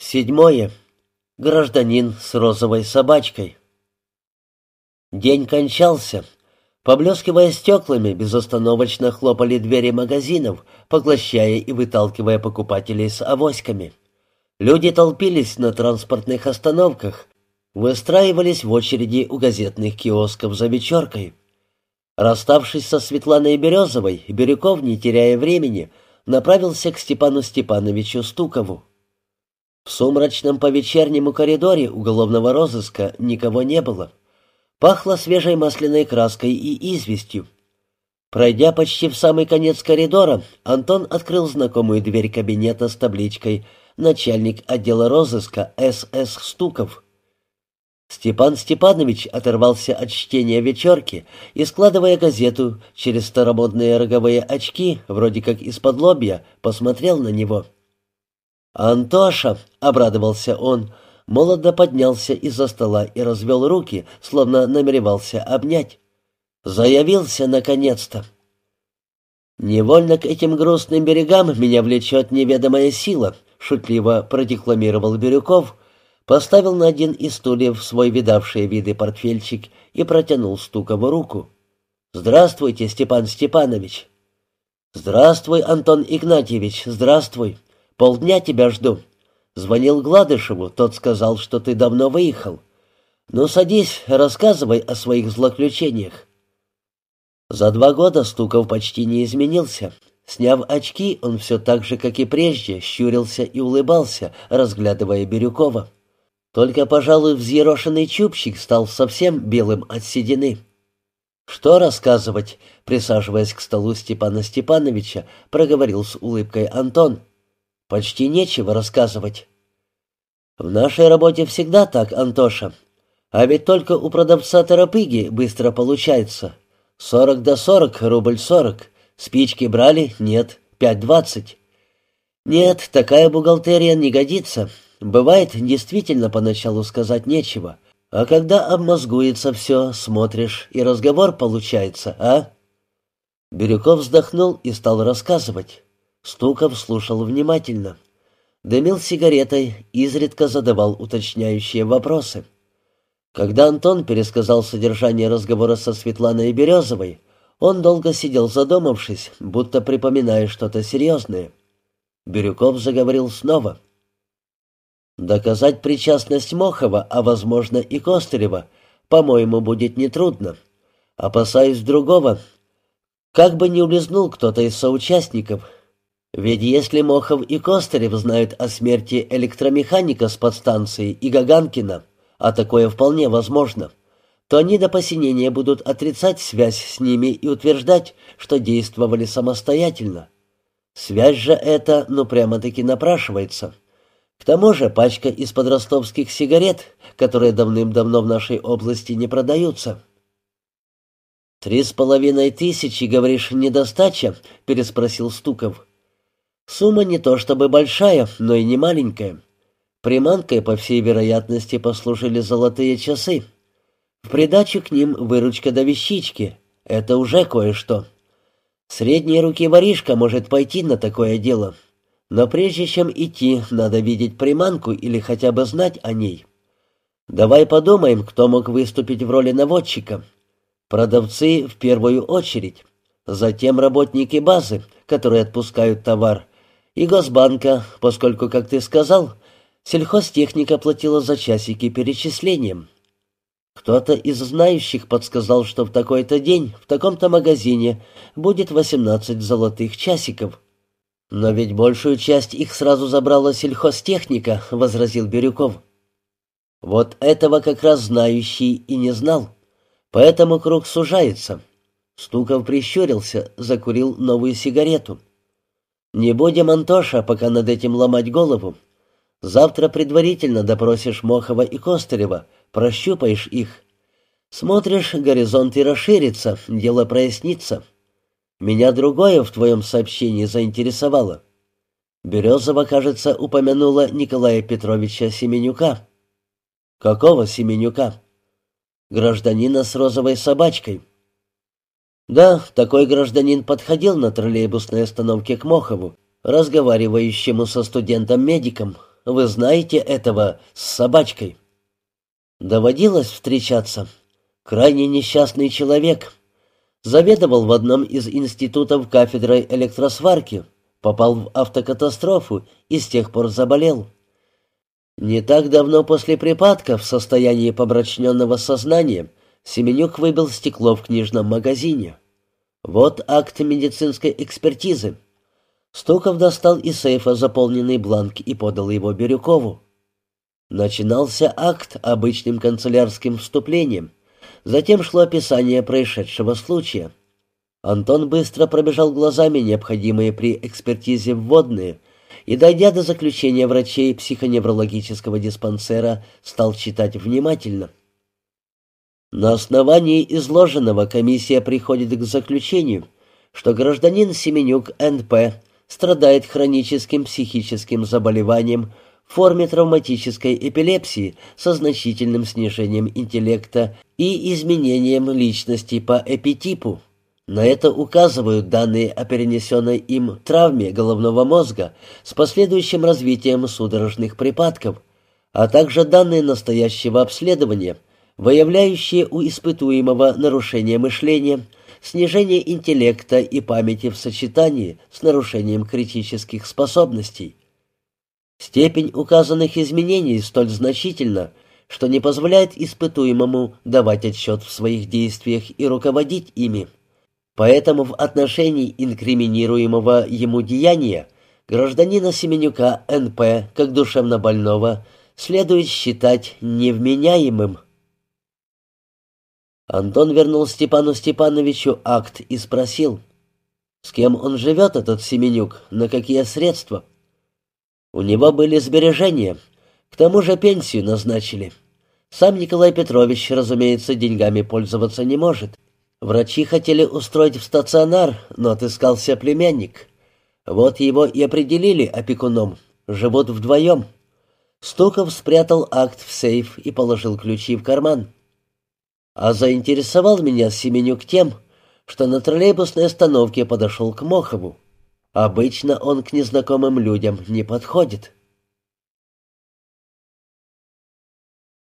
Седьмое. Гражданин с розовой собачкой. День кончался. Поблескивая стеклами, безостановочно хлопали двери магазинов, поглощая и выталкивая покупателей с авоськами. Люди толпились на транспортных остановках, выстраивались в очереди у газетных киосков за вечеркой. Расставшись со Светланой Березовой, Бирюков, не теряя времени, направился к Степану Степановичу Стукову. В сумрачном по-вечернему коридоре уголовного розыска никого не было. Пахло свежей масляной краской и известью. Пройдя почти в самый конец коридора, Антон открыл знакомую дверь кабинета с табличкой «Начальник отдела розыска С.С. Стуков». Степан Степанович оторвался от чтения вечерки и, складывая газету через старомодные роговые очки, вроде как из-под лобья, посмотрел на него — «Антоша!» — обрадовался он, молодо поднялся из-за стола и развел руки, словно намеревался обнять. «Заявился, наконец-то!» «Невольно к этим грустным берегам меня влечет неведомая сила», — шутливо продекламировал Бирюков, поставил на один из стульев свой видавшие виды портфельчик и протянул Стукову руку. «Здравствуйте, Степан Степанович!» «Здравствуй, Антон Игнатьевич, здравствуй!» Полдня тебя жду. Звонил Гладышеву, тот сказал, что ты давно выехал. Ну, садись, рассказывай о своих злоключениях. За два года Стуков почти не изменился. Сняв очки, он все так же, как и прежде, щурился и улыбался, разглядывая Бирюкова. Только, пожалуй, взъерошенный чубчик стал совсем белым от седины. «Что рассказывать?» — присаживаясь к столу Степана Степановича, проговорил с улыбкой Антон. Почти нечего рассказывать. В нашей работе всегда так, Антоша. А ведь только у продавца торопыги быстро получается. Сорок до сорок, рубль сорок. Спички брали? Нет. Пять двадцать. Нет, такая бухгалтерия не годится. Бывает, действительно поначалу сказать нечего. А когда обмозгуется все, смотришь, и разговор получается, а? Бирюков вздохнул и стал рассказывать. Стуков слушал внимательно. Дымил сигаретой, изредка задавал уточняющие вопросы. Когда Антон пересказал содержание разговора со Светланой Березовой, он долго сидел задумавшись, будто припоминая что-то серьезное. Бирюков заговорил снова. «Доказать причастность Мохова, а, возможно, и Костырева, по-моему, будет нетрудно. Опасаюсь другого. Как бы не улизнул кто-то из соучастников, ведь если Мохов и Костырев знают о смерти электромеханика с подстанции и Гаганкина, а такое вполне возможно, то они до посинения будут отрицать связь с ними и утверждать, что действовали самостоятельно. Связь же эта, ну прямо-таки напрашивается. К тому же пачка из-под ростовских сигарет, которые давным-давно в нашей области не продаются. «Три с половиной тысячи, говоришь, недостача?» — переспросил Стуков. Сумма не то чтобы большая, но и не маленькая. Приманкой, по всей вероятности, послужили золотые часы. В придачу к ним выручка до вещички. Это уже кое-что. Средней руки воришка может пойти на такое дело. Но прежде чем идти, надо видеть приманку или хотя бы знать о ней. Давай подумаем, кто мог выступить в роли наводчика. Продавцы в первую очередь. Затем работники базы, которые отпускают товар, и Госбанка, поскольку, как ты сказал, сельхозтехника платила за часики перечислением. Кто-то из знающих подсказал, что в такой-то день в таком-то магазине будет 18 золотых часиков. «Но ведь большую часть их сразу забрала сельхозтехника», — возразил Бирюков. «Вот этого как раз знающий и не знал. Поэтому круг сужается». Стуков прищурился, закурил новую сигарету. «Не будем, Антоша, пока над этим ломать голову. Завтра предварительно допросишь Мохова и Костырева, прощупаешь их. Смотришь, горизонт и расширится, дело прояснится. Меня другое в твоем сообщении заинтересовало. Березова, кажется, упомянула Николая Петровича Семенюка». «Какого Семенюка?» «Гражданина с розовой собачкой». Да, такой гражданин подходил на троллейбусной остановке к Мохову, разговаривающему со студентом-медиком. вы знаете этого с собачкой?» «Доводилось встречаться. Крайне несчастный человек. Заведовал в одном из институтов кафедрой электросварки, попал в автокатастрофу и с тех пор заболел. Не так давно после припадка в состоянии помрачненного сознания Семенюк выбил стекло в книжном магазине. Вот акт медицинской экспертизы. Стуков достал из сейфа заполненный бланк и подал его Бирюкову. Начинался акт обычным канцелярским вступлением. Затем шло описание происшедшего случая. Антон быстро пробежал глазами необходимые при экспертизе вводные и, дойдя до заключения врачей психоневрологического диспансера, стал читать внимательно. На основании изложенного комиссия приходит к заключению, что гражданин Семенюк Н.П. страдает хроническим психическим заболеванием в форме травматической эпилепсии со значительным снижением интеллекта и изменением личности по эпитипу. На это указывают данные о перенесенной им травме головного мозга с последующим развитием судорожных припадков, а также данные настоящего обследования – выявляющие у испытуемого нарушение мышления, снижение интеллекта и памяти в сочетании с нарушением критических способностей. Степень указанных изменений столь значительна, что не позволяет испытуемому давать отчет в своих действиях и руководить ими. Поэтому в отношении инкриминируемого ему деяния гражданина Семенюка НП, как душевнобольного, следует считать невменяемым. Антон вернул Степану Степановичу акт и спросил, с кем он живет, этот Семенюк, на какие средства. У него были сбережения, к тому же пенсию назначили. Сам Николай Петрович, разумеется, деньгами пользоваться не может. Врачи хотели устроить в стационар, но отыскался племянник. Вот его и определили опекуном. Живут вдвоем. Стуков спрятал акт в сейф и положил ключи в карман. А заинтересовал меня Семенюк тем, что на троллейбусной остановке подошел к Мохову. Обычно он к незнакомым людям не подходит.